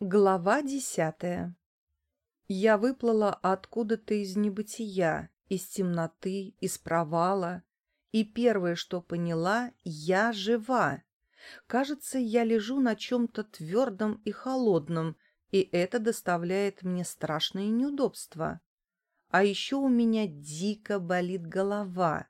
Глава десятая Я выплыла откуда-то из небытия, из темноты, из провала, и первое, что поняла, я жива. Кажется, я лежу на чем-то твердом и холодном, и это доставляет мне страшные неудобства. А еще у меня дико болит голова.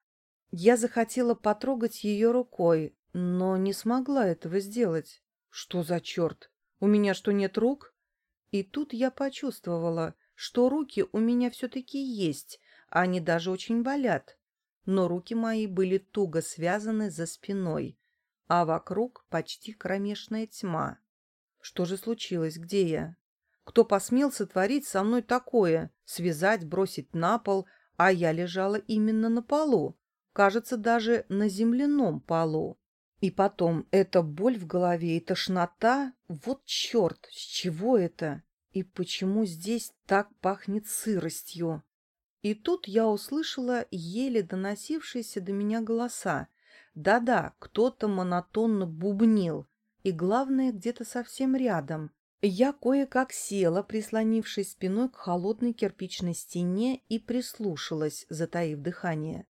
Я захотела потрогать ее рукой, но не смогла этого сделать. Что за черт? У меня что, нет рук? И тут я почувствовала, что руки у меня все-таки есть, они даже очень болят. Но руки мои были туго связаны за спиной, а вокруг почти кромешная тьма. Что же случилось? Где я? Кто посмел сотворить со мной такое? Связать, бросить на пол, а я лежала именно на полу. Кажется, даже на земляном полу. И потом, эта боль в голове и тошнота, вот черт, с чего это? И почему здесь так пахнет сыростью? И тут я услышала еле доносившиеся до меня голоса. Да-да, кто-то монотонно бубнил, и главное, где-то совсем рядом. Я кое-как села, прислонившись спиной к холодной кирпичной стене, и прислушалась, затаив дыхание.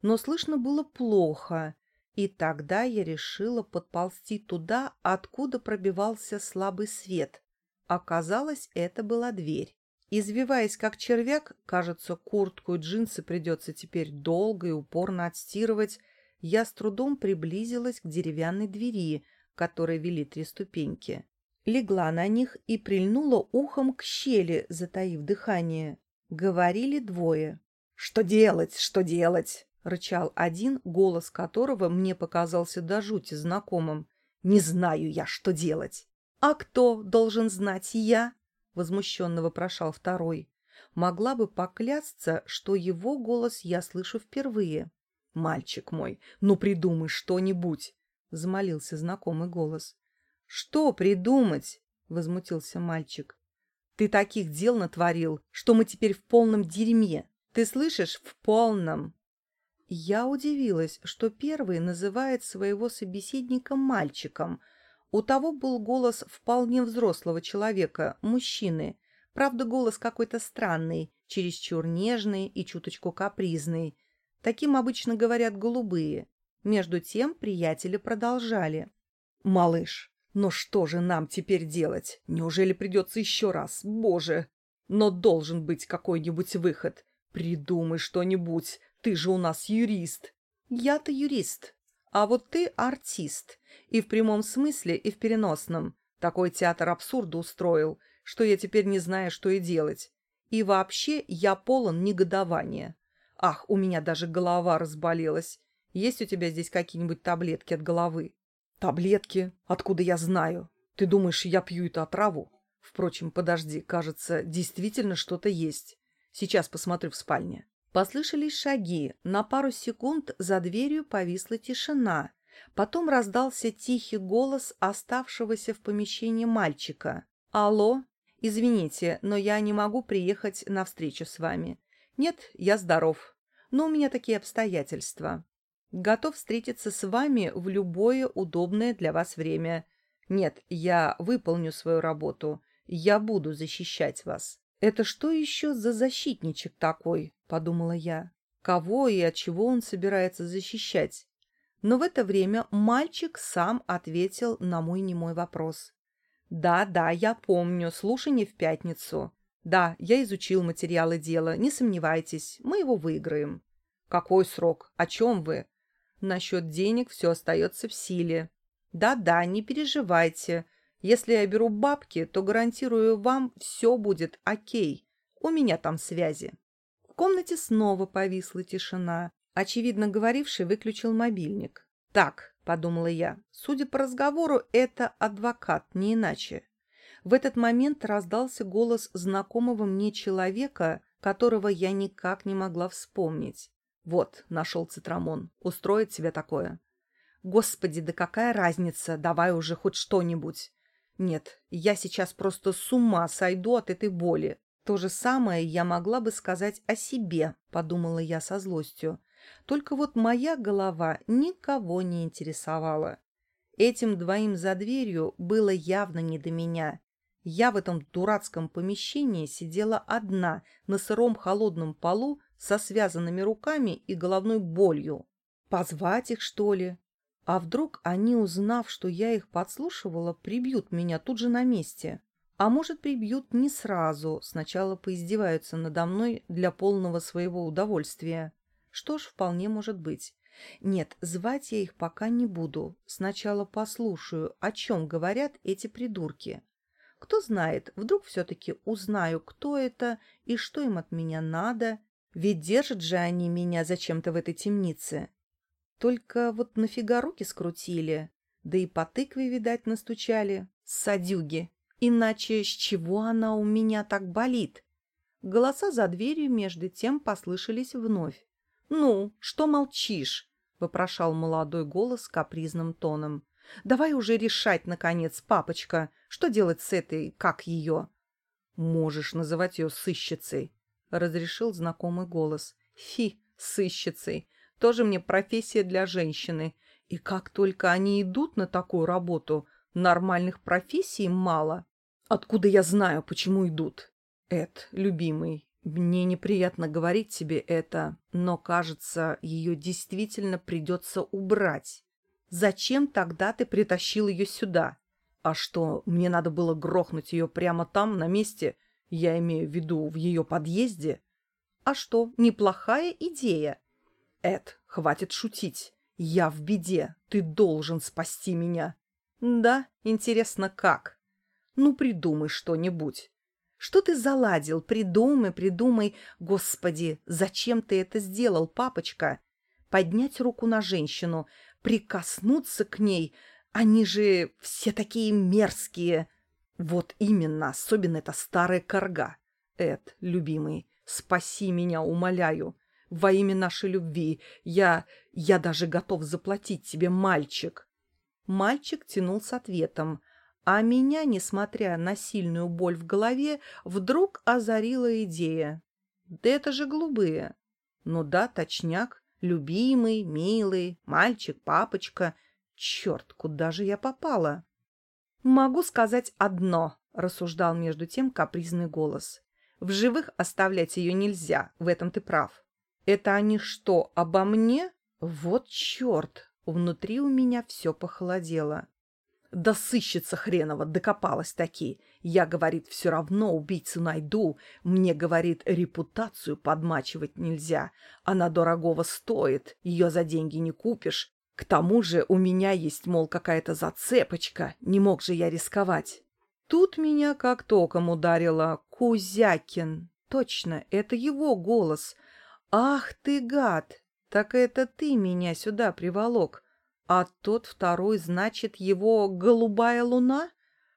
Но слышно было плохо, и тогда я решила подползти туда, откуда пробивался слабый свет. Оказалось, это была дверь. Извиваясь как червяк, кажется, куртку и джинсы придется теперь долго и упорно отстирывать, я с трудом приблизилась к деревянной двери, которой вели три ступеньки. Легла на них и прильнула ухом к щели, затаив дыхание. Говорили двое. «Что делать? Что делать?» — рычал один, голос которого мне показался до жути знакомым. «Не знаю я, что делать!» «А кто должен знать я?» — возмущенно вопрошал второй. Могла бы поклясться, что его голос я слышу впервые. «Мальчик мой, ну придумай что-нибудь!» — взмолился знакомый голос. «Что придумать?» — возмутился мальчик. «Ты таких дел натворил, что мы теперь в полном дерьме. Ты слышишь? В полном!» Я удивилась, что первый называет своего собеседника мальчиком. У того был голос вполне взрослого человека, мужчины. Правда, голос какой-то странный, чересчур нежный и чуточку капризный. Таким обычно говорят голубые. Между тем приятели продолжали. «Малыш, но что же нам теперь делать? Неужели придется еще раз? Боже! Но должен быть какой-нибудь выход. Придумай что-нибудь. Ты же у нас юрист. Я-то юрист. А вот ты артист. И в прямом смысле, и в переносном. Такой театр абсурда устроил, что я теперь не знаю, что и делать. И вообще я полон негодования. Ах, у меня даже голова разболелась. Есть у тебя здесь какие-нибудь таблетки от головы? Таблетки? Откуда я знаю? Ты думаешь, я пью эту отраву? Впрочем, подожди, кажется, действительно что-то есть. Сейчас посмотрю в спальне. Послышались шаги, на пару секунд за дверью повисла тишина. Потом раздался тихий голос оставшегося в помещении мальчика. «Алло? Извините, но я не могу приехать на встречу с вами. Нет, я здоров. Но у меня такие обстоятельства. Готов встретиться с вами в любое удобное для вас время. Нет, я выполню свою работу. Я буду защищать вас. Это что еще за защитничек такой? подумала я. Кого и от чего он собирается защищать? Но в это время мальчик сам ответил на мой немой вопрос. «Да, да, я помню, слушание в пятницу. Да, я изучил материалы дела, не сомневайтесь, мы его выиграем». «Какой срок? О чем вы?» «Насчет денег все остается в силе». «Да-да, не переживайте. Если я беру бабки, то гарантирую вам, все будет окей. У меня там связи». В комнате снова повисла тишина. Очевидно, говоривший выключил мобильник. «Так», — подумала я, — «судя по разговору, это адвокат, не иначе». В этот момент раздался голос знакомого мне человека, которого я никак не могла вспомнить. «Вот, нашел Цитрамон. Устроит себе такое». «Господи, да какая разница? Давай уже хоть что-нибудь». «Нет, я сейчас просто с ума сойду от этой боли. То же самое я могла бы сказать о себе, подумала я со злостью. Только вот моя голова никого не интересовала. Этим двоим за дверью было явно не до меня. Я в этом дурацком помещении сидела одна на сыром холодном полу со связанными руками и головной болью. Позвать их, что ли? А вдруг они, узнав, что я их подслушивала, прибьют меня тут же на месте? А может, прибьют не сразу, сначала поиздеваются надо мной для полного своего удовольствия. Что ж, вполне может быть. Нет, звать я их пока не буду. Сначала послушаю, о чем говорят эти придурки. Кто знает, вдруг все-таки узнаю, кто это и что им от меня надо. Ведь держат же они меня зачем-то в этой темнице. Только вот нафига руки скрутили? Да и по тыкве, видать, настучали. Садюги. Иначе с чего она у меня так болит? Голоса за дверью между тем послышались вновь. «Ну, что молчишь?» — вопрошал молодой голос капризным тоном. Давай уже решать, наконец, папочка, что делать с этой, как ее? Можешь называть ее сыщицей, — разрешил знакомый голос. Фи, сыщицей. Тоже мне профессия для женщины. И как только они идут на такую работу, нормальных профессий мало. Откуда я знаю, почему идут? Эд, любимый, мне неприятно говорить тебе это, но, кажется, ее действительно придется убрать. Зачем тогда ты притащил ее сюда? А что, мне надо было грохнуть ее прямо там, на месте? Я имею в виду в ее подъезде? А что, неплохая идея? Эд, хватит шутить. Я в беде. Ты должен спасти меня. Да, интересно, как? Ну, придумай что-нибудь. Что ты заладил? Придумай, придумай. Господи, зачем ты это сделал, папочка? Поднять руку на женщину, прикоснуться к ней. Они же все такие мерзкие. Вот именно, особенно эта старая корга. Эд, любимый, спаси меня, умоляю. Во имя нашей любви я... я даже готов заплатить тебе, мальчик. Мальчик тянул с ответом, а меня, несмотря на сильную боль в голове, вдруг озарила идея. Да это же голубые. Ну да, точняк. Любимый, милый, мальчик, папочка. Черт, куда же я попала? Могу сказать одно, рассуждал между тем капризный голос. В живых оставлять ее нельзя, в этом ты прав. Это они что, обо мне? Вот черт! Внутри у меня все похолодело. Да сыщется хренова, докопалась таки. Я, говорит, все равно убийцу найду. Мне, говорит, репутацию подмачивать нельзя. Она дорогого стоит, ее за деньги не купишь. К тому же у меня есть, мол, какая-то зацепочка. Не мог же я рисковать. Тут меня как током ударило. Кузякин. Точно, это его голос. Ах ты, гад! Так это ты меня сюда приволок. А тот второй, значит, его голубая луна?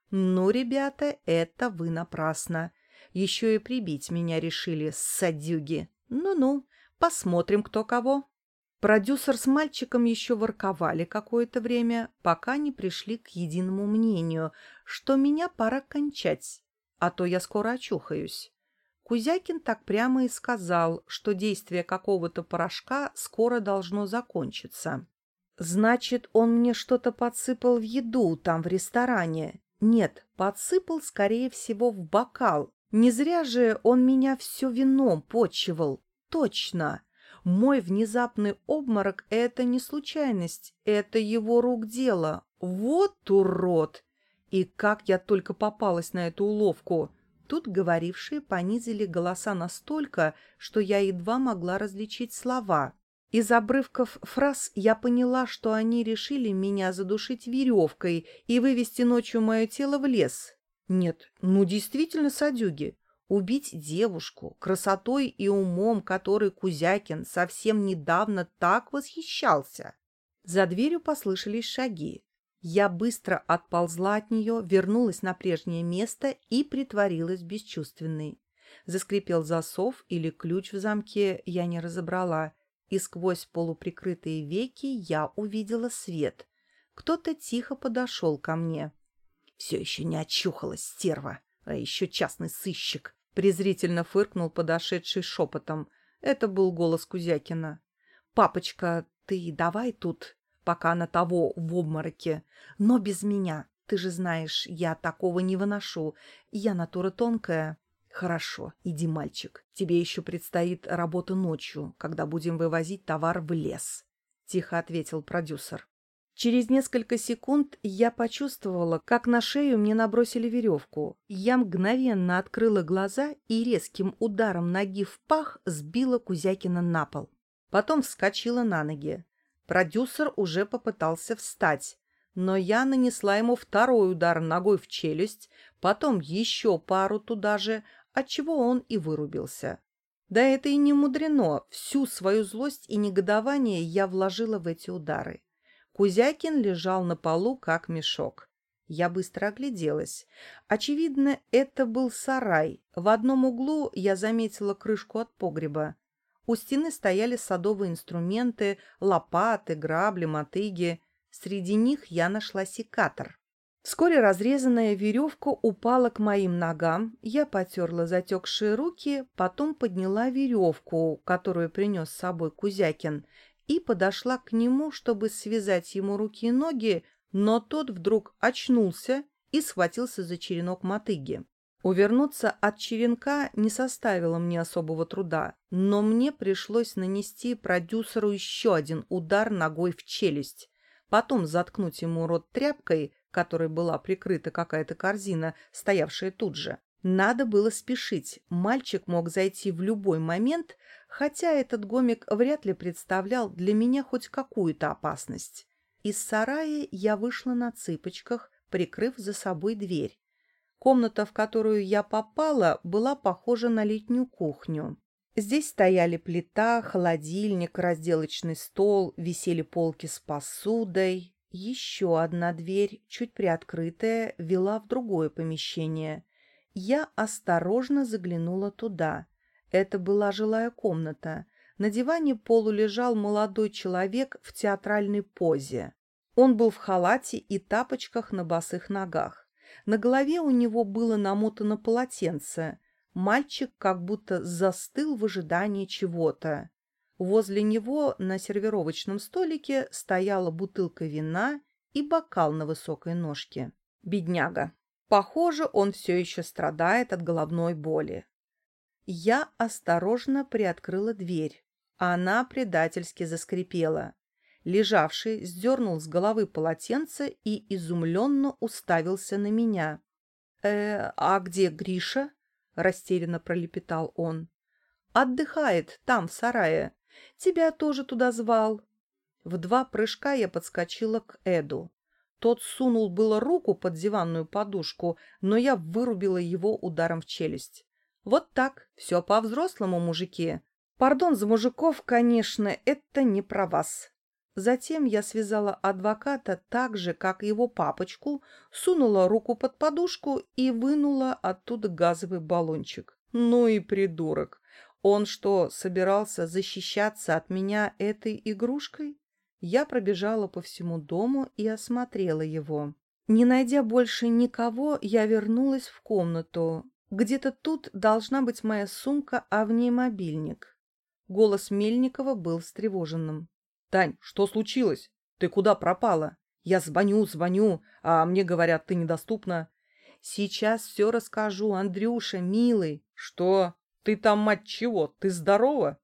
Ну, ребята, это вы напрасно. Еще и прибить меня решили, садюги. Ну-ну, посмотрим, кто кого. Продюсер с мальчиком еще ворковали какое-то время, пока не пришли к единому мнению, что меня пора кончать, а то я скоро очухаюсь. Кузякин так прямо и сказал, что действие какого-то порошка скоро должно закончиться. Значит, он мне что-то подсыпал в еду там в ресторане. Нет, подсыпал, скорее всего, в бокал. Не зря же он меня все вином почивал. Точно. Мой внезапный обморок — это не случайность, это его рук дело. Вот урод! И как я только попалась на эту уловку! Тут говорившие понизили голоса настолько, что я едва могла различить слова. Из обрывков фраз я поняла, что они решили меня задушить веревкой и вывести ночью мое тело в лес. Нет, ну действительно садюги. Убить девушку, красотой и умом, который Кузякин совсем недавно так восхищался. За дверью послышались шаги. Я быстро отползла от нее, вернулась на прежнее место и притворилась бесчувственной. Заскрипел засов или ключ в замке, я не разобрала — и сквозь полуприкрытые веки я увидела свет. Кто-то тихо подошел ко мне. Все еще не очухалась стерва, а еще частный сыщик. Презрительно фыркнул подошедший шепотом. Это был голос Кузякина. «Папочка, ты давай тут, пока на того в обмороке, но без меня. Ты же знаешь, я такого не выношу. Я натура тонкая. Хорошо, иди, мальчик. Тебе еще предстоит работа ночью, когда будем вывозить товар в лес. Тихо ответил продюсер. Через несколько секунд я почувствовала, как на шею мне набросили веревку. Я мгновенно открыла глаза и резким ударом ноги в пах сбила Кузякина на пол. Потом вскочила на ноги. Продюсер уже попытался встать, но я нанесла ему второй удар ногой в челюсть, потом еще пару туда же, отчего он и вырубился. Да это и не мудрено, всю свою злость и негодование я вложила в эти удары. Кузякин лежал на полу, как мешок. Я быстро огляделась. Очевидно, это был сарай. В одном углу я заметила крышку от погреба. У стены стояли садовые инструменты, лопаты, грабли, мотыги. Среди них я нашла секатор. Вскоре разрезанная веревка упала к моим ногам, я потерла затекшие руки, потом подняла веревку, которую принес с собой Кузякин, и подошла к нему, чтобы связать ему руки и ноги, но тот вдруг очнулся и схватился за черенок мотыги. Увернуться от черенка не составило мне особого труда, но мне пришлось нанести продюсеру еще один удар ногой в челюсть потом заткнуть ему рот тряпкой, которой была прикрыта какая-то корзина, стоявшая тут же. Надо было спешить, мальчик мог зайти в любой момент, хотя этот гомик вряд ли представлял для меня хоть какую-то опасность. Из сарая я вышла на цыпочках, прикрыв за собой дверь. Комната, в которую я попала, была похожа на летнюю кухню. Здесь стояли плита, холодильник, разделочный стол, висели полки с посудой. Еще одна дверь, чуть приоткрытая, вела в другое помещение. Я осторожно заглянула туда. Это была жилая комната. На диване полу лежал молодой человек в театральной позе. Он был в халате и тапочках на босых ногах. На голове у него было намотано полотенце. Мальчик как будто застыл в ожидании чего-то. Возле него на сервировочном столике стояла бутылка вина и бокал на высокой ножке. Бедняга. Похоже, он все еще страдает от головной боли. Я осторожно приоткрыла дверь. Она предательски заскрипела. Лежавший сдернул с головы полотенце и изумленно уставился на меня. «Э, а где Гриша?» — растерянно пролепетал он. «Отдыхает там, в сарае. Тебя тоже туда звал». В два прыжка я подскочила к Эду. Тот сунул было руку под диванную подушку, но я вырубила его ударом в челюсть. Вот так, все по-взрослому, мужики. Пардон за мужиков, конечно, это не про вас. Затем я связала адвоката так же, как его папочку, сунула руку под подушку и вынула оттуда газовый баллончик. Ну и придурок. Он что, собирался защищаться от меня этой игрушкой? Я пробежала по всему дому и осмотрела его. Не найдя больше никого, я вернулась в комнату. Где-то тут должна быть моя сумка, а в ней мобильник. Голос Мельникова был встревоженным. «Тань, что случилось? Ты куда пропала? Я звоню, звоню, а мне говорят, ты недоступна». «Сейчас все расскажу, Андрюша, милый». «Что? Ты там, мать чего, ты здорова?»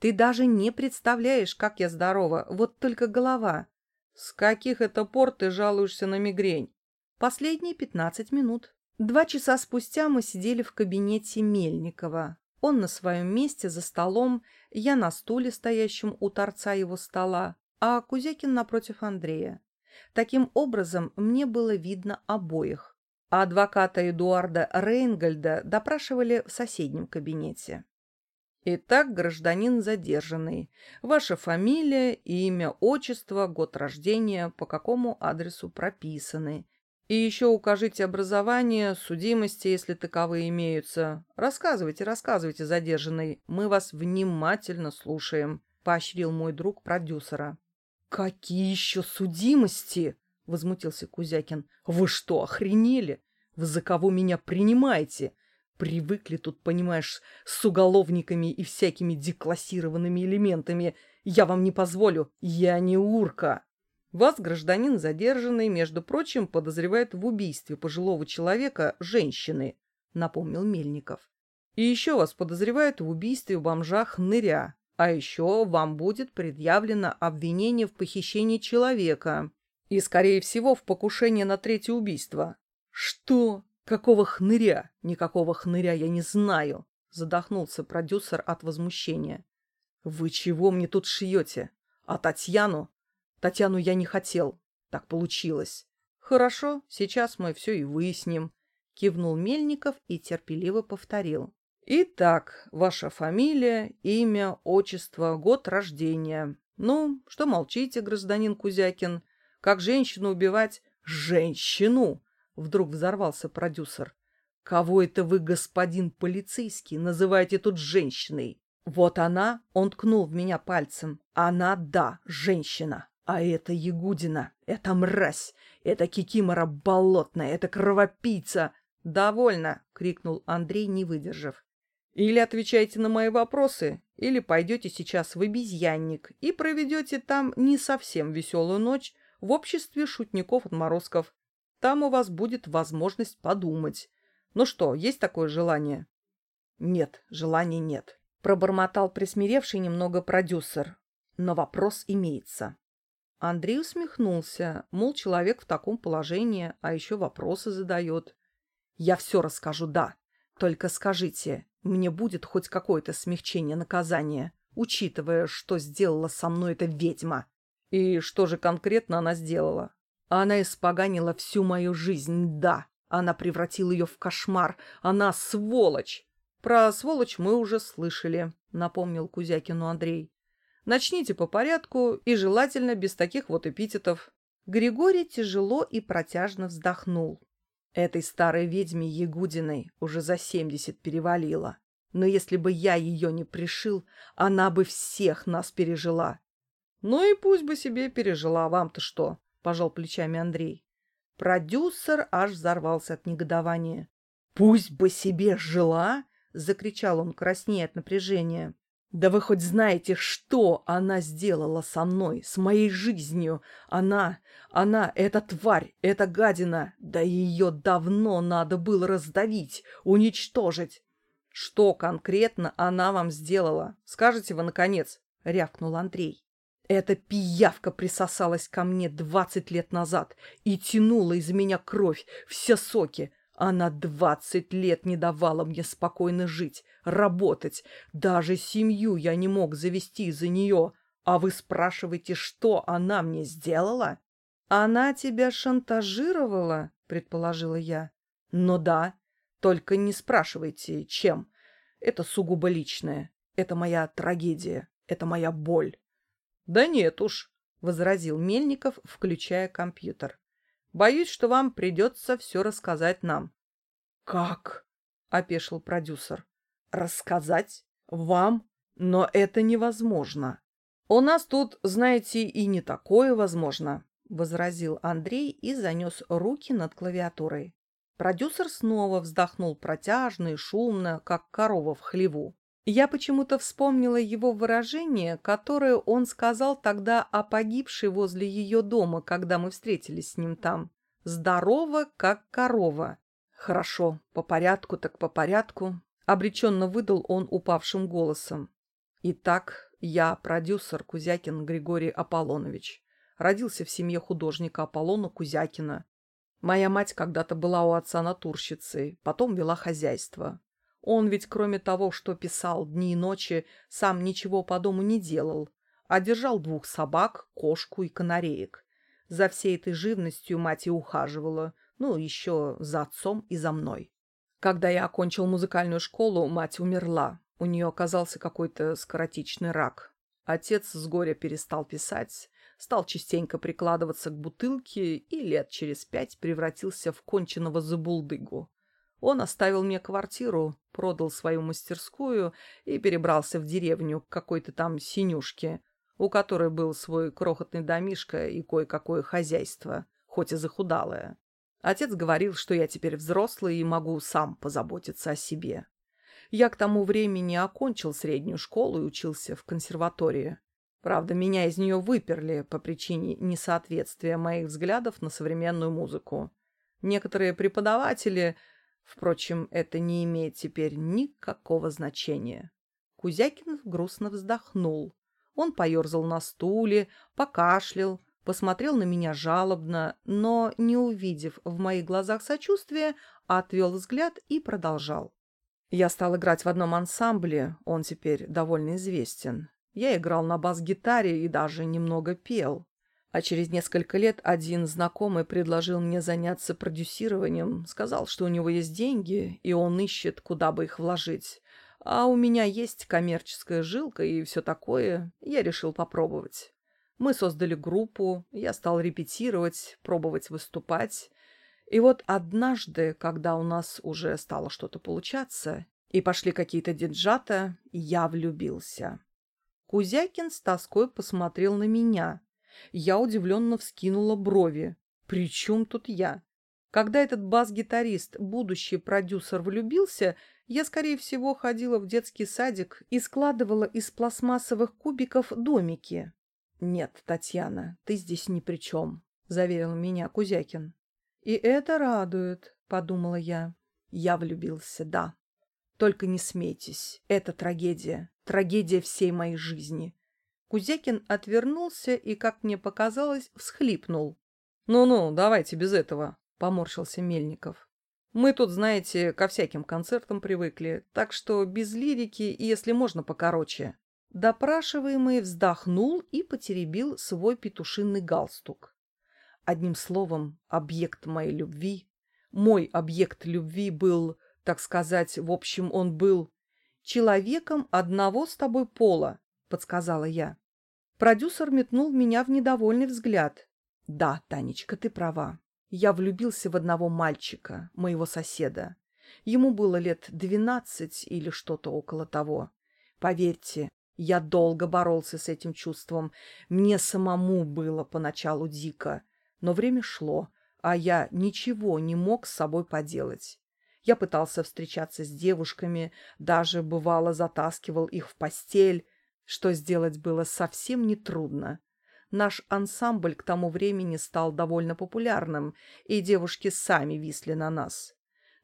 «Ты даже не представляешь, как я здорова, вот только голова». «С каких это пор ты жалуешься на мигрень?» «Последние пятнадцать минут». Два часа спустя мы сидели в кабинете Мельникова. Он на своем месте за столом, я на стуле, стоящем у торца его стола, а Кузякин напротив Андрея. Таким образом, мне было видно обоих. А адвоката Эдуарда Рейнгольда допрашивали в соседнем кабинете. Итак, гражданин задержанный. Ваша фамилия, имя, отчество, год рождения, по какому адресу прописаны, и еще укажите образование, судимости, если таковые имеются. Рассказывайте, рассказывайте, задержанный. Мы вас внимательно слушаем», — поощрил мой друг продюсера. «Какие еще судимости?» — возмутился Кузякин. «Вы что, охренели? Вы за кого меня принимаете? Привыкли тут, понимаешь, с уголовниками и всякими деклассированными элементами. Я вам не позволю. Я не урка». Вас, гражданин задержанный, между прочим, подозревает в убийстве пожилого человека, женщины, напомнил Мельников. И еще вас подозревают в убийстве бомжа Хныря. А еще вам будет предъявлено обвинение в похищении человека. И, скорее всего, в покушении на третье убийство. Что? Какого хныря? Никакого хныря я не знаю. Задохнулся продюсер от возмущения. Вы чего мне тут шьете? А Татьяну? Татьяну я не хотел. Так получилось. Хорошо, сейчас мы все и выясним. Кивнул Мельников и терпеливо повторил. Итак, ваша фамилия, имя, отчество, год рождения. Ну, что молчите, гражданин Кузякин? Как женщину убивать? Женщину! Вдруг взорвался продюсер. Кого это вы, господин полицейский, называете тут женщиной? Вот она, он ткнул в меня пальцем. Она, да, женщина. А это Ягудина, это мразь, это кикимора болотная, это кровопийца. «Довольно!» — крикнул Андрей, не выдержав. Или отвечаете на мои вопросы, или пойдете сейчас в обезьянник и проведете там не совсем веселую ночь в обществе шутников-отморозков. Там у вас будет возможность подумать. Ну что, есть такое желание? Нет, желания нет. Пробормотал присмиревший немного продюсер. Но вопрос имеется. Андрей усмехнулся, мол, человек в таком положении, а еще вопросы задает. Я все расскажу, да. Только скажите, мне будет хоть какое-то смягчение наказания, учитывая, что сделала со мной эта ведьма. И что же конкретно она сделала? Она испоганила всю мою жизнь, да. Она превратила ее в кошмар. Она сволочь. Про сволочь мы уже слышали, напомнил Кузякину Андрей. Начните по порядку и желательно без таких вот эпитетов. Григорий тяжело и протяжно вздохнул. Этой старой ведьме Ягудиной уже за семьдесят перевалило. Но если бы я ее не пришил, она бы всех нас пережила. — Ну и пусть бы себе пережила, вам-то что? — пожал плечами Андрей. Продюсер аж взорвался от негодования. — Пусть бы себе жила? — закричал он, краснея от напряжения. Да вы хоть знаете, что она сделала со мной, с моей жизнью? Она, она, эта тварь, эта гадина, да ее давно надо было раздавить, уничтожить. Что конкретно она вам сделала? Скажите вы, наконец, — рявкнул Андрей. Эта пиявка присосалась ко мне двадцать лет назад и тянула из меня кровь, все соки, она двадцать лет не давала мне спокойно жить, работать. Даже семью я не мог завести из-за нее. А вы спрашиваете, что она мне сделала? Она тебя шантажировала, предположила я. Ну да, только не спрашивайте, чем. Это сугубо личное. Это моя трагедия. Это моя боль. Да нет уж, возразил Мельников, включая компьютер. Боюсь, что вам придется все рассказать нам. — Как? — опешил продюсер. — Рассказать? Вам? Но это невозможно. — У нас тут, знаете, и не такое возможно, — возразил Андрей и занес руки над клавиатурой. Продюсер снова вздохнул протяжно и шумно, как корова в хлеву. Я почему-то вспомнила его выражение, которое он сказал тогда о погибшей возле ее дома, когда мы встретились с ним там. «Здорово, как корова». «Хорошо, по порядку так по порядку», — обреченно выдал он упавшим голосом. «Итак, я продюсер Кузякин Григорий Аполлонович. Родился в семье художника Аполлона Кузякина. Моя мать когда-то была у отца натурщицей, потом вела хозяйство. Он ведь, кроме того, что писал дни и ночи, сам ничего по дому не делал, а держал двух собак, кошку и канареек. За всей этой живностью мать и ухаживала, ну, еще за отцом и за мной. Когда я окончил музыкальную школу, мать умерла. У нее оказался какой-то скоротечный рак. Отец с горя перестал писать, стал частенько прикладываться к бутылке и лет через пять превратился в конченного забулдыгу. Он оставил мне квартиру, продал свою мастерскую и перебрался в деревню к какой-то там синюшке, у которой был свой крохотный домишко и кое-какое хозяйство, хоть и захудалое. Отец говорил, что я теперь взрослый и могу сам позаботиться о себе. Я к тому времени окончил среднюю школу и учился в консерватории. Правда, меня из нее выперли по причине несоответствия моих взглядов на современную музыку. Некоторые преподаватели... Впрочем, это не имеет теперь никакого значения. Кузякин грустно вздохнул. Он поерзал на стуле, покашлял, посмотрел на меня жалобно, но, не увидев в моих глазах сочувствия, отвел взгляд и продолжал. Я стал играть в одном ансамбле, он теперь довольно известен. Я играл на бас-гитаре и даже немного пел. А через несколько лет один знакомый предложил мне заняться продюсированием, сказал, что у него есть деньги, и он ищет, куда бы их вложить. А у меня есть коммерческая жилка и все такое, я решил попробовать. Мы создали группу, я стал репетировать, пробовать выступать. И вот однажды, когда у нас уже стало что-то получаться, и пошли какие-то диджата, я влюбился. Кузякин с тоской посмотрел на меня. Я удивленно вскинула брови. «При чем тут я?» Когда этот бас-гитарист, будущий продюсер, влюбился, я, скорее всего, ходила в детский садик и складывала из пластмассовых кубиков домики. «Нет, Татьяна, ты здесь ни при чем», — заверил меня Кузякин. «И это радует», — подумала я. Я влюбился, да. Только не смейтесь, это трагедия, трагедия всей моей жизни. Кузякин отвернулся и, как мне показалось, всхлипнул. «Ну-ну, давайте без этого», — поморщился Мельников. «Мы тут, знаете, ко всяким концертам привыкли, так что без лирики если можно, покороче». Допрашиваемый вздохнул и потеребил свой петушиный галстук. Одним словом, объект моей любви, мой объект любви был, так сказать, в общем, он был человеком одного с тобой пола, подсказала я. Продюсер метнул в меня в недовольный взгляд. «Да, Танечка, ты права. Я влюбился в одного мальчика, моего соседа. Ему было лет двенадцать или что-то около того. Поверьте, я долго боролся с этим чувством. Мне самому было поначалу дико. Но время шло, а я ничего не мог с собой поделать. Я пытался встречаться с девушками, даже, бывало, затаскивал их в постель, что сделать было совсем нетрудно. Наш ансамбль к тому времени стал довольно популярным, и девушки сами висли на нас.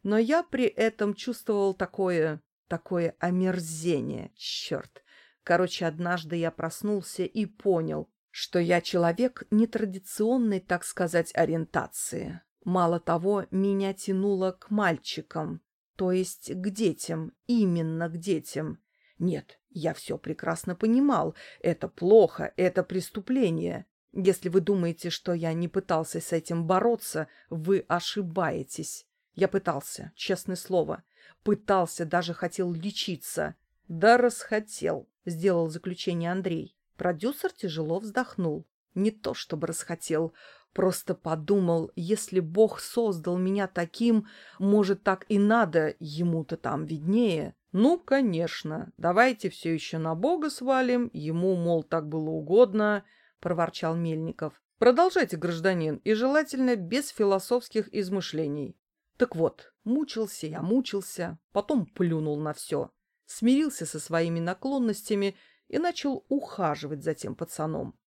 Но я при этом чувствовал такое... такое омерзение, черт. Короче, однажды я проснулся и понял, что я человек нетрадиционной, так сказать, ориентации. Мало того, меня тянуло к мальчикам, то есть к детям, именно к детям. Нет, я все прекрасно понимал. Это плохо, это преступление. Если вы думаете, что я не пытался с этим бороться, вы ошибаетесь. Я пытался, честное слово. Пытался, даже хотел лечиться. Да расхотел, сделал заключение Андрей. Продюсер тяжело вздохнул. Не то чтобы расхотел, просто подумал, если Бог создал меня таким, может, так и надо, ему-то там виднее. Ну, конечно, давайте все еще на Бога свалим, ему, мол, так было угодно, проворчал Мельников. Продолжайте, гражданин, и желательно без философских измышлений. Так вот, мучился я, мучился, потом плюнул на все, смирился со своими наклонностями и начал ухаживать за тем пацаном.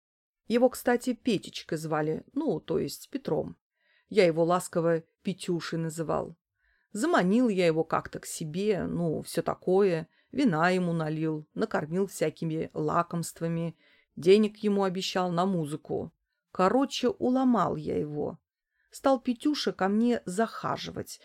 Его, кстати, Петечкой звали, ну, то есть Петром. Я его ласково Петюшей называл. Заманил я его как-то к себе, ну, все такое, вина ему налил, накормил всякими лакомствами, денег ему обещал на музыку. Короче, уломал я его. Стал Петюша ко мне захаживать.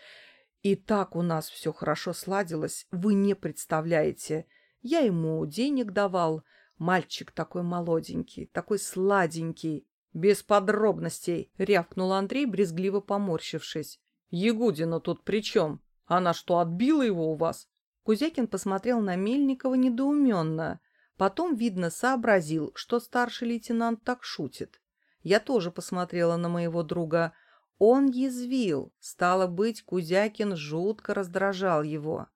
И так у нас все хорошо сладилось, вы не представляете. Я ему денег давал, мальчик такой молоденький, такой сладенький. Без подробностей, рявкнул Андрей, брезгливо поморщившись. Ягудина тут при чем? Она что, отбила его у вас? Кузякин посмотрел на Мельникова недоуменно. Потом, видно, сообразил, что старший лейтенант так шутит. Я тоже посмотрела на моего друга. Он язвил. Стало быть, Кузякин жутко раздражал его.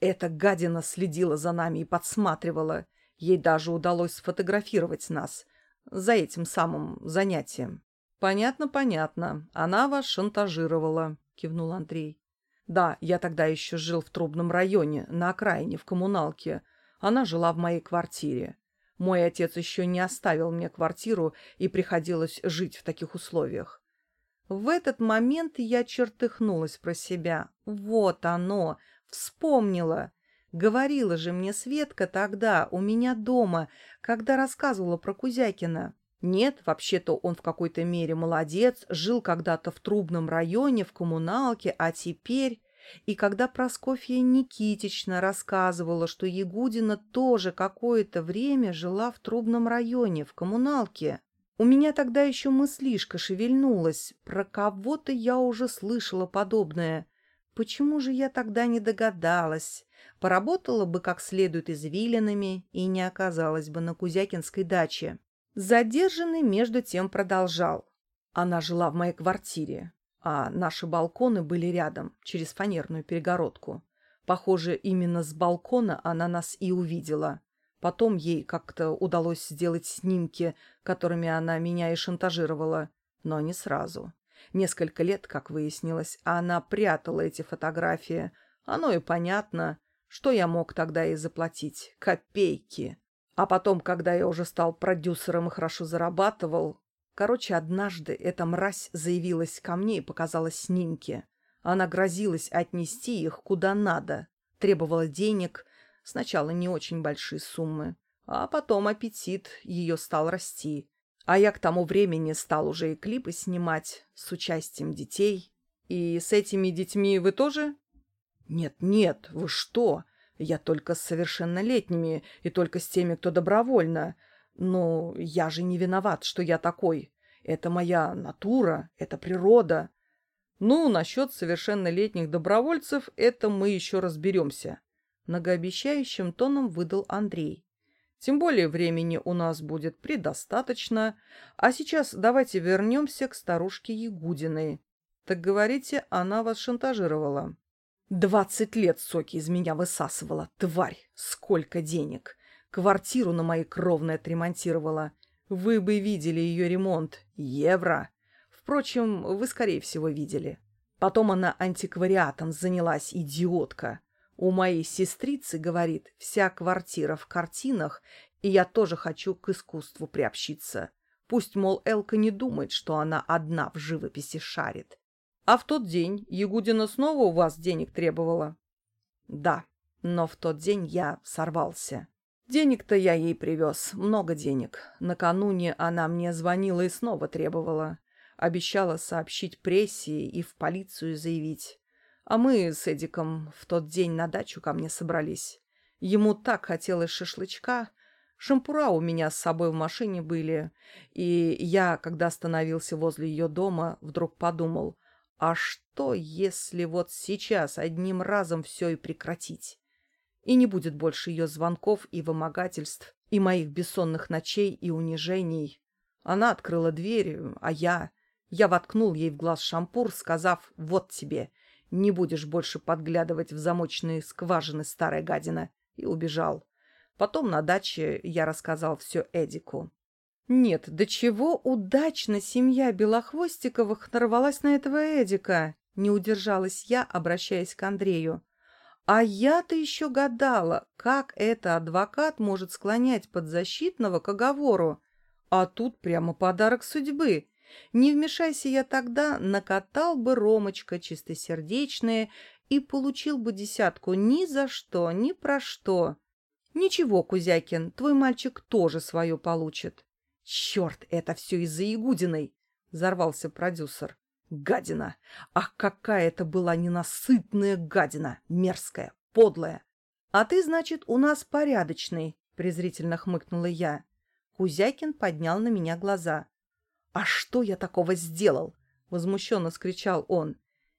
Эта гадина следила за нами и подсматривала. Ей даже удалось сфотографировать нас. За этим самым занятием. Понятно, понятно. Она вас шантажировала. — кивнул Андрей. «Да, я тогда еще жил в трубном районе, на окраине, в коммуналке. Она жила в моей квартире. Мой отец еще не оставил мне квартиру, и приходилось жить в таких условиях. В этот момент я чертыхнулась про себя. Вот оно, вспомнила. Говорила же мне Светка тогда, у меня дома, когда рассказывала про Кузякина. Нет, вообще-то он в какой-то мере молодец, жил когда-то в трубном районе, в коммуналке, а теперь... И когда Проскофья Никитична рассказывала, что Ягудина тоже какое-то время жила в трубном районе, в коммуналке, у меня тогда еще мыслишка шевельнулась. Про кого-то я уже слышала подобное. Почему же я тогда не догадалась? Поработала бы как следует извилинами и не оказалась бы на Кузякинской даче. Задержанный между тем продолжал. Она жила в моей квартире, а наши балконы были рядом, через фанерную перегородку. Похоже, именно с балкона она нас и увидела. Потом ей как-то удалось сделать снимки, которыми она меня и шантажировала, но не сразу. Несколько лет, как выяснилось, она прятала эти фотографии. Оно и понятно, что я мог тогда ей заплатить. Копейки. А потом, когда я уже стал продюсером и хорошо зарабатывал... Короче, однажды эта мразь заявилась ко мне и показала снимки. Она грозилась отнести их куда надо. Требовала денег, сначала не очень большие суммы. А потом аппетит ее стал расти. А я к тому времени стал уже и клипы снимать с участием детей. И с этими детьми вы тоже? Нет-нет, вы что? Я только с совершеннолетними и только с теми, кто добровольно. Но я же не виноват, что я такой. Это моя натура, это природа. Ну, насчет совершеннолетних добровольцев это мы еще разберемся. Многообещающим тоном выдал Андрей. Тем более времени у нас будет предостаточно. А сейчас давайте вернемся к старушке Ягудиной. Так говорите, она вас шантажировала. Двадцать лет соки из меня высасывала, тварь! Сколько денег! Квартиру на моей кровной отремонтировала. Вы бы видели ее ремонт. Евро. Впрочем, вы, скорее всего, видели. Потом она антиквариатом занялась, идиотка. У моей сестрицы, говорит, вся квартира в картинах, и я тоже хочу к искусству приобщиться. Пусть, мол, Элка не думает, что она одна в живописи шарит. А в тот день Ягудина снова у вас денег требовала? Да, но в тот день я сорвался. Денег-то я ей привез, много денег. Накануне она мне звонила и снова требовала. Обещала сообщить прессе и в полицию заявить. А мы с Эдиком в тот день на дачу ко мне собрались. Ему так хотелось шашлычка. Шампура у меня с собой в машине были. И я, когда остановился возле ее дома, вдруг подумал — а что, если вот сейчас одним разом все и прекратить? И не будет больше ее звонков и вымогательств, и моих бессонных ночей и унижений. Она открыла дверь, а я... Я воткнул ей в глаз шампур, сказав «Вот тебе, не будешь больше подглядывать в замочные скважины, старая гадина», и убежал. Потом на даче я рассказал все Эдику. Нет, до чего удачно семья Белохвостиковых нарвалась на этого Эдика, не удержалась я, обращаясь к Андрею. А я-то еще гадала, как это адвокат может склонять подзащитного к оговору. А тут прямо подарок судьбы. Не вмешайся я тогда, накатал бы Ромочка чистосердечное и получил бы десятку ни за что, ни про что. Ничего, Кузякин, твой мальчик тоже свое получит. «Черт, это все из-за Ягудиной!» — взорвался продюсер. «Гадина! Ах, какая это была ненасытная гадина! Мерзкая, подлая!» «А ты, значит, у нас порядочный!» — презрительно хмыкнула я. Кузякин поднял на меня глаза. «А что я такого сделал?» — возмущенно скричал он.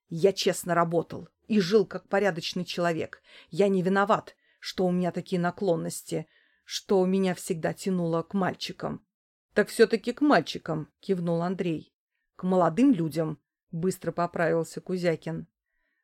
«Я честно работал и жил как порядочный человек. Я не виноват, что у меня такие наклонности, что меня всегда тянуло к мальчикам. «Так все-таки к мальчикам», — кивнул Андрей. «К молодым людям», — быстро поправился Кузякин.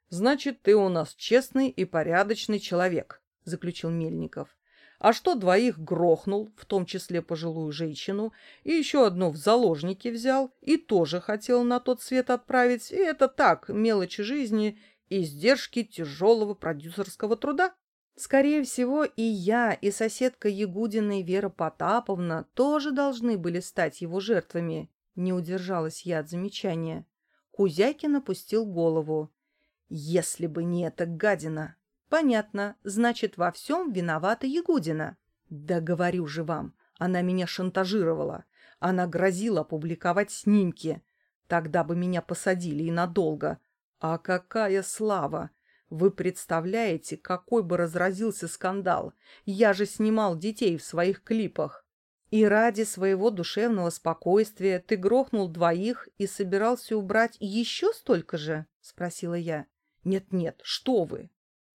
«Значит, ты у нас честный и порядочный человек», — заключил Мельников. «А что двоих грохнул, в том числе пожилую женщину, и еще одну в заложники взял, и тоже хотел на тот свет отправить, и это так, мелочи жизни, издержки тяжелого продюсерского труда?» Скорее всего, и я, и соседка Ягудиной Вера Потаповна тоже должны были стать его жертвами. Не удержалась я от замечания. Кузякин опустил голову. Если бы не эта гадина. Понятно, значит, во всем виновата Ягудина. Да говорю же вам, она меня шантажировала. Она грозила опубликовать снимки. Тогда бы меня посадили и надолго. А какая слава! Вы представляете, какой бы разразился скандал? Я же снимал детей в своих клипах. И ради своего душевного спокойствия ты грохнул двоих и собирался убрать еще столько же? Спросила я. Нет-нет, что вы?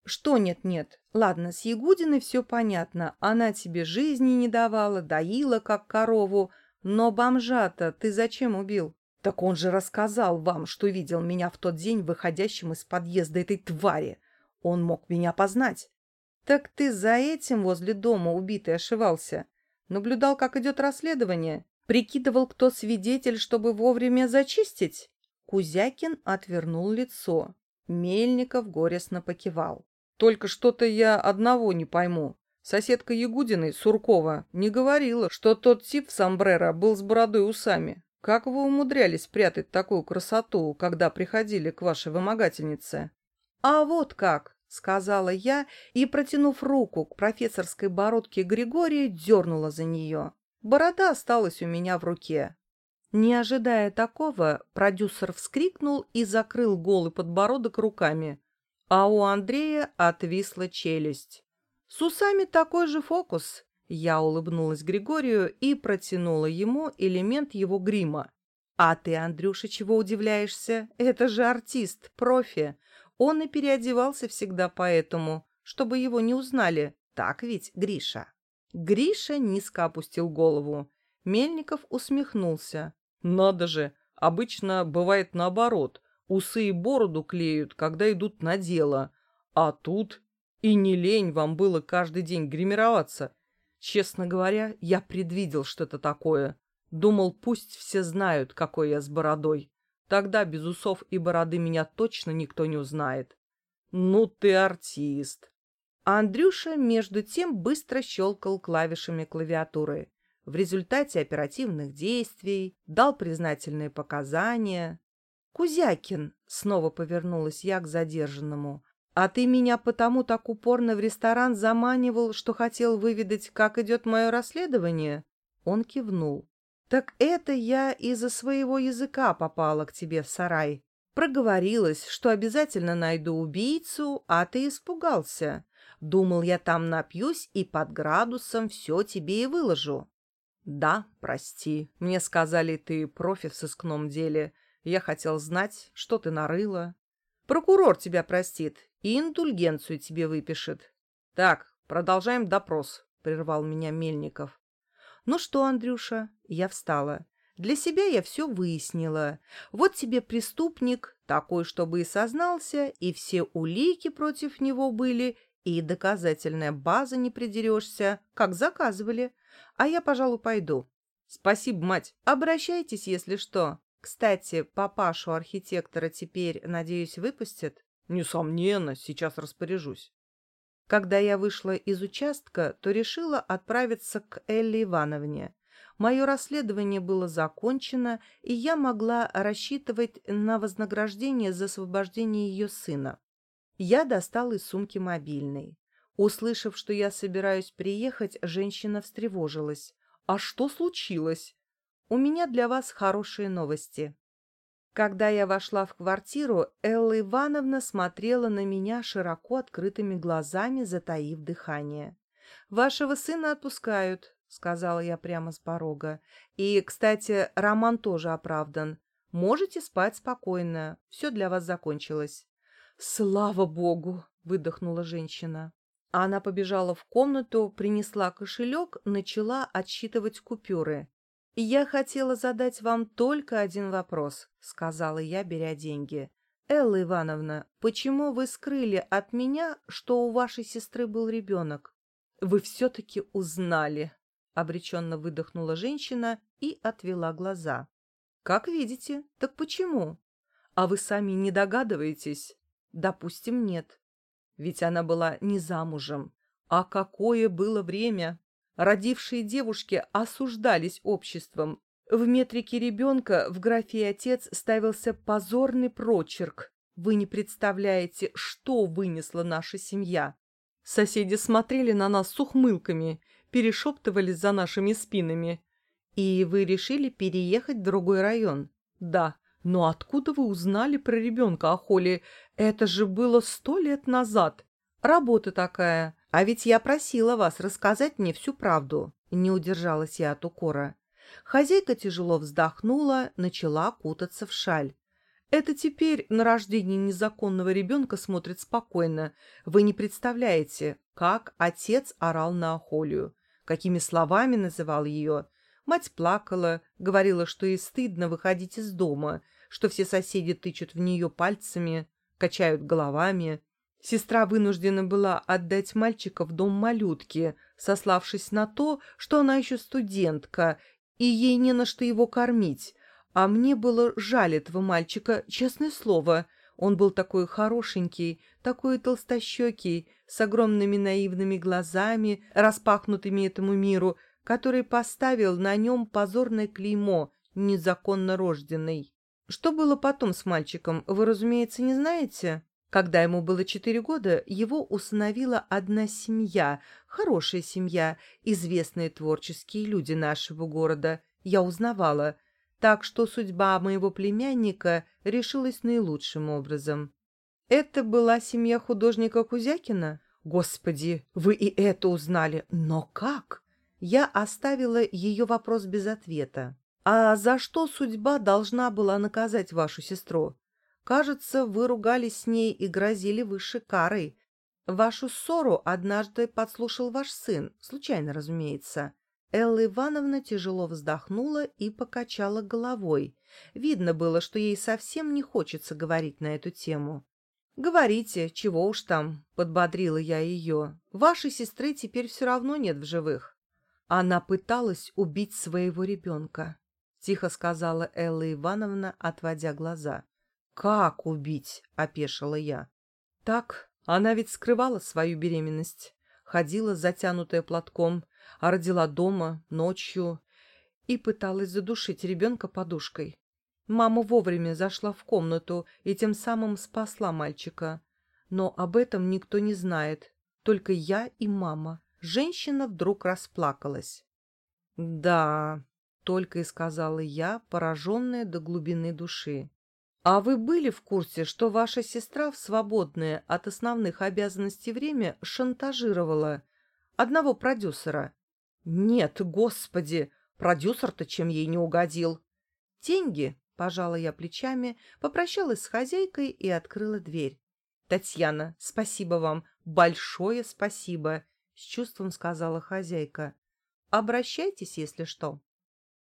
Что нет-нет? Ладно, с Ягудиной все понятно. Она тебе жизни не давала, доила, как корову. Но бомжа-то ты зачем убил? Так он же рассказал вам, что видел меня в тот день выходящим из подъезда этой твари. Он мог меня познать. Так ты за этим возле дома убитый ошивался? Наблюдал, как идет расследование? Прикидывал, кто свидетель, чтобы вовремя зачистить? Кузякин отвернул лицо. Мельников горестно покивал. Только что-то я одного не пойму. Соседка Ягудиной, Суркова, не говорила, что тот тип в сомбреро был с бородой усами. Как вы умудрялись спрятать такую красоту, когда приходили к вашей вымогательнице? А вот как, сказала я и, протянув руку к профессорской бородке Григория, дернула за нее. Борода осталась у меня в руке. Не ожидая такого, продюсер вскрикнул и закрыл голый подбородок руками, а у Андрея отвисла челюсть. С усами такой же фокус. Я улыбнулась Григорию и протянула ему элемент его грима. «А ты, Андрюша, чего удивляешься? Это же артист, профи. Он и переодевался всегда поэтому, чтобы его не узнали. Так ведь, Гриша?» Гриша низко опустил голову. Мельников усмехнулся. «Надо же! Обычно бывает наоборот. Усы и бороду клеют, когда идут на дело. А тут и не лень вам было каждый день гримироваться. Честно говоря, я предвидел что-то такое. Думал, пусть все знают, какой я с бородой. Тогда без усов и бороды меня точно никто не узнает. Ну ты артист. А Андрюша, между тем, быстро щелкал клавишами клавиатуры. В результате оперативных действий дал признательные показания. «Кузякин!» — снова повернулась я к задержанному. «А ты меня потому так упорно в ресторан заманивал, что хотел выведать, как идет мое расследование?» Он кивнул. «Так это я из-за своего языка попала к тебе в сарай. Проговорилась, что обязательно найду убийцу, а ты испугался. Думал, я там напьюсь и под градусом все тебе и выложу». «Да, прости. Мне сказали, ты профи в сыскном деле. Я хотел знать, что ты нарыла». «Прокурор тебя простит и индульгенцию тебе выпишет. Так, продолжаем допрос, прервал меня Мельников. Ну что, Андрюша, я встала. Для себя я все выяснила. Вот тебе преступник, такой, чтобы и сознался, и все улики против него были, и доказательная база не придерешься, как заказывали. А я, пожалуй, пойду. Спасибо, мать. Обращайтесь, если что. Кстати, папашу архитектора теперь, надеюсь, выпустят? Несомненно, сейчас распоряжусь. Когда я вышла из участка, то решила отправиться к Элле Ивановне. Мое расследование было закончено, и я могла рассчитывать на вознаграждение за освобождение ее сына. Я достала из сумки мобильный. Услышав, что я собираюсь приехать, женщина встревожилась. «А что случилось?» «У меня для вас хорошие новости. Когда я вошла в квартиру, Элла Ивановна смотрела на меня широко открытыми глазами, затаив дыхание. «Вашего сына отпускают», — сказала я прямо с порога. «И, кстати, Роман тоже оправдан. Можете спать спокойно. Все для вас закончилось». «Слава богу!» — выдохнула женщина. Она побежала в комнату, принесла кошелек, начала отсчитывать купюры. «Я хотела задать вам только один вопрос», — сказала я, беря деньги. «Элла Ивановна, почему вы скрыли от меня, что у вашей сестры был ребенок?» «Вы все-таки узнали», — обреченно выдохнула женщина и отвела глаза. «Как видите. Так почему?» «А вы сами не догадываетесь?» «Допустим, нет». ведь она была не замужем. А какое было время! Родившие девушки осуждались обществом. В метрике ребенка в графе «отец» ставился позорный прочерк. Вы не представляете, что вынесла наша семья. Соседи смотрели на нас с ухмылками, перешептывались за нашими спинами. И вы решили переехать в другой район? Да. Но откуда вы узнали про ребенка, Ахоли? Это же было сто лет назад. Работа такая. А ведь я просила вас рассказать мне всю правду. Не удержалась я от укора. Хозяйка тяжело вздохнула, начала кутаться в шаль. Это теперь на рождение незаконного ребенка смотрит спокойно. Вы не представляете, как отец орал на Ахолию, какими словами называл ее. Мать плакала, говорила, что ей стыдно выходить из дома, что все соседи тычут в нее пальцами, качают головами. Сестра вынуждена была отдать мальчика в дом малютки, сославшись на то, что она еще студентка, и ей не на что его кормить. А мне было жаль этого мальчика, честное слово. Он был такой хорошенький, такой толстощекий, с огромными наивными глазами, распахнутыми этому миру, который поставил на нем позорное клеймо «незаконно рожденный». Что было потом с мальчиком, вы, разумеется, не знаете? Когда ему было четыре года, его усыновила одна семья, хорошая семья, известные творческие люди нашего города. Я узнавала. Так что судьба моего племянника решилась наилучшим образом. Это была семья художника Кузякина? Господи, вы и это узнали. Но как? Я оставила ее вопрос без ответа. А за что судьба должна была наказать вашу сестру? Кажется, вы ругались с ней и грозили высшей карой. Вашу ссору однажды подслушал ваш сын, случайно, разумеется. Элла Ивановна тяжело вздохнула и покачала головой. Видно было, что ей совсем не хочется говорить на эту тему. «Говорите, чего уж там», — подбодрила я ее. «Вашей сестры теперь все равно нет в живых». Она пыталась убить своего ребенка, — тихо сказала Элла Ивановна, отводя глаза. «Как убить?» — опешила я. «Так, она ведь скрывала свою беременность, ходила затянутая платком, а родила дома, ночью, и пыталась задушить ребенка подушкой. Мама вовремя зашла в комнату и тем самым спасла мальчика. Но об этом никто не знает, только я и мама. Женщина вдруг расплакалась. «Да», — только и сказала я, пораженная до глубины души. «А вы были в курсе, что ваша сестра в свободное от основных обязанностей время шантажировала одного продюсера?» «Нет, господи, продюсер-то чем ей не угодил?» «Деньги», — пожала я плечами, попрощалась с хозяйкой и открыла дверь. «Татьяна, спасибо вам, большое спасибо», — с чувством сказала хозяйка. «Обращайтесь, если что».